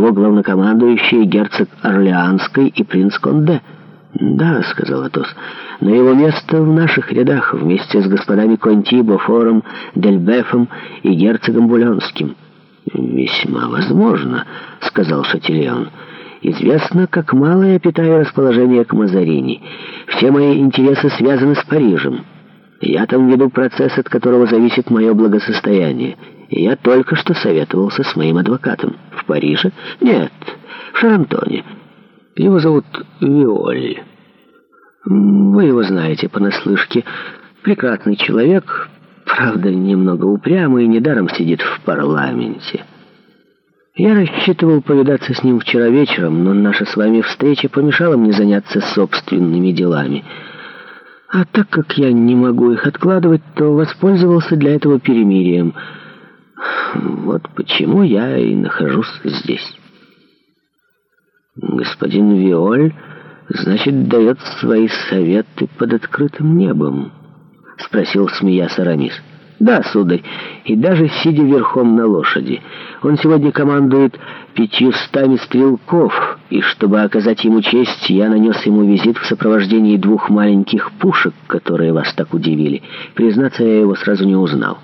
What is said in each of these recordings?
его главнокомандующие герцог Орлеанский и принц Конде. «Да», — сказал Атос, — «но его место в наших рядах вместе с господами Конти, Бофором, Дельбефом и герцогом Булянским». «Весьма возможно», — сказал Шатильон. «Известно, как мало я питаю расположение к Мазарини. Все мои интересы связаны с Парижем. Я там веду процесс, от которого зависит мое благосостояние». Я только что советовался с моим адвокатом. В Париже? Нет, в Шарантоне. Его зовут Виоль. Вы его знаете понаслышке. Прекрасный человек, правда, немного упрямый, недаром сидит в парламенте. Я рассчитывал повидаться с ним вчера вечером, но наша с вами встреча помешала мне заняться собственными делами. А так как я не могу их откладывать, то воспользовался для этого перемирием — а вот почему я и нахожусь здесь. Господин Виоль, значит, дает свои советы под открытым небом? Спросил смея сарамис. Да, сударь, и даже сидя верхом на лошади. Он сегодня командует пятьюстами стрелков, и чтобы оказать ему честь, я нанес ему визит в сопровождении двух маленьких пушек, которые вас так удивили. Признаться, я его сразу не узнал.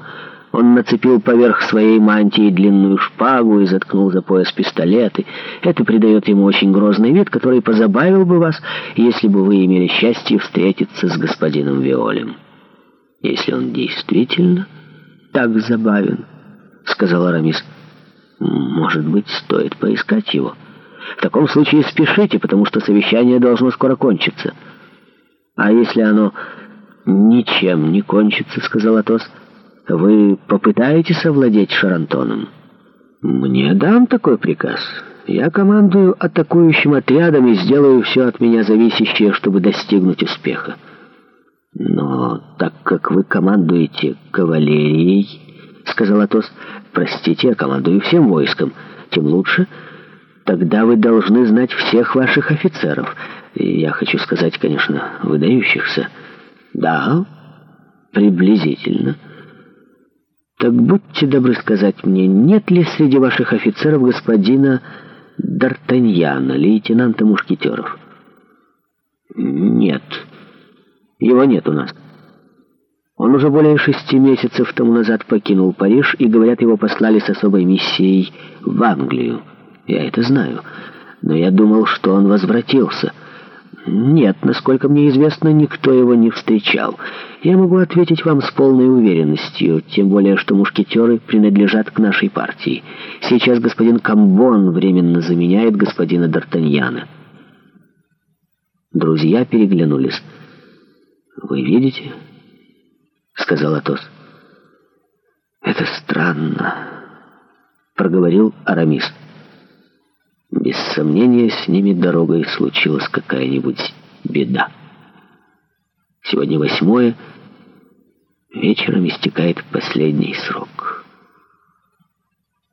Он нацепил поверх своей мантии длинную шпагу и заткнул за пояс пистолеты. Это придает ему очень грозный вид, который позабавил бы вас, если бы вы имели счастье встретиться с господином Виолем. «Если он действительно так забавен», — сказал Арамис, — «может быть, стоит поискать его. В таком случае спешите, потому что совещание должно скоро кончиться». «А если оно ничем не кончится», — сказал Атос, — вы попытаетесь овладеть Шарантоном? Мне дам такой приказ. Я командую атакующим отрядом и сделаю все от меня зависящее, чтобы достигнуть успеха. Но так как вы командуете кавалерией, сказал Атос, простите, я командую всем войском, тем лучше. Тогда вы должны знать всех ваших офицеров. Я хочу сказать, конечно, выдающихся. Да, приблизительно. Так будьте добры сказать мне, нет ли среди ваших офицеров господина Д'Артаньяна, лейтенанта Мушкетеров? Нет. Его нет у нас. Он уже более шести месяцев тому назад покинул Париж, и, говорят, его послали с особой миссией в Англию. Я это знаю. Но я думал, что он возвратился. «Нет, насколько мне известно, никто его не встречал. Я могу ответить вам с полной уверенностью, тем более, что мушкетеры принадлежат к нашей партии. Сейчас господин Камбон временно заменяет господина Д'Артаньяна». Друзья переглянулись. «Вы видите?» — сказал Атос. «Это странно», — проговорил Арамис. «Арамис». Без сомнения, с ними дорогой случилась какая-нибудь беда. Сегодня восьмое, вечером истекает последний срок.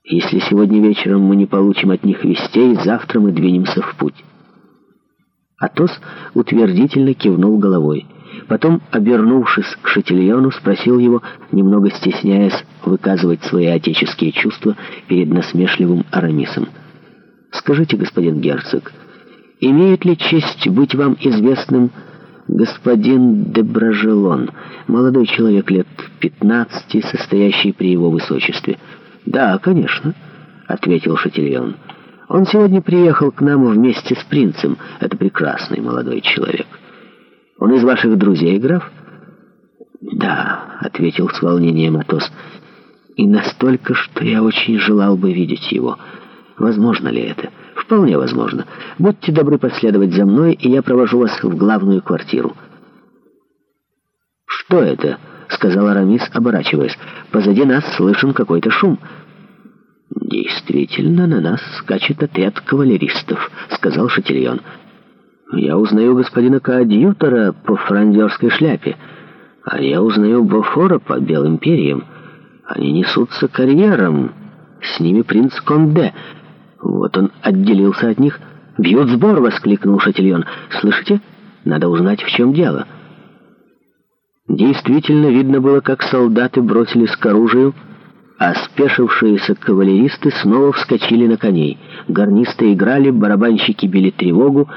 Если сегодня вечером мы не получим от них вестей, завтра мы двинемся в путь. Атос утвердительно кивнул головой. Потом, обернувшись к Шатильону, спросил его, немного стесняясь выказывать свои отеческие чувства перед насмешливым Арамисом — Скажите, господин герцог, имеет ли честь быть вам известным господин Деброжелон, молодой человек лет 15, состоящий при его высочестве? Да, конечно, ответил Шатильон. Он сегодня приехал к нам вместе с принцем. Это прекрасный молодой человек. Он из ваших друзей, граф? Да, ответил с волнением Атос. И настолько, что я очень желал бы видеть его. Возможно ли это? Вполне возможно. Будьте добры последовать за мной, и я провожу вас в главную квартиру. Что это? сказал Арамис, оборачиваясь. Позади нас слышен какой-то шум. Действительно, на нас скачет отряд кавалеристов, сказал Шатильон. Я узнаю господина Кадьютора по франдерской шляпе, а я узнаю Бофора по белым перьям. Они несутся карьером. С ними принц Конде — вот он отделился от них. «Бьют сбор!» — воскликнул Шатильон. «Слышите? Надо узнать, в чем дело». Действительно видно было, как солдаты бросились к оружию, а спешившиеся кавалеристы снова вскочили на коней. Гарнисты играли, барабанщики били тревогу,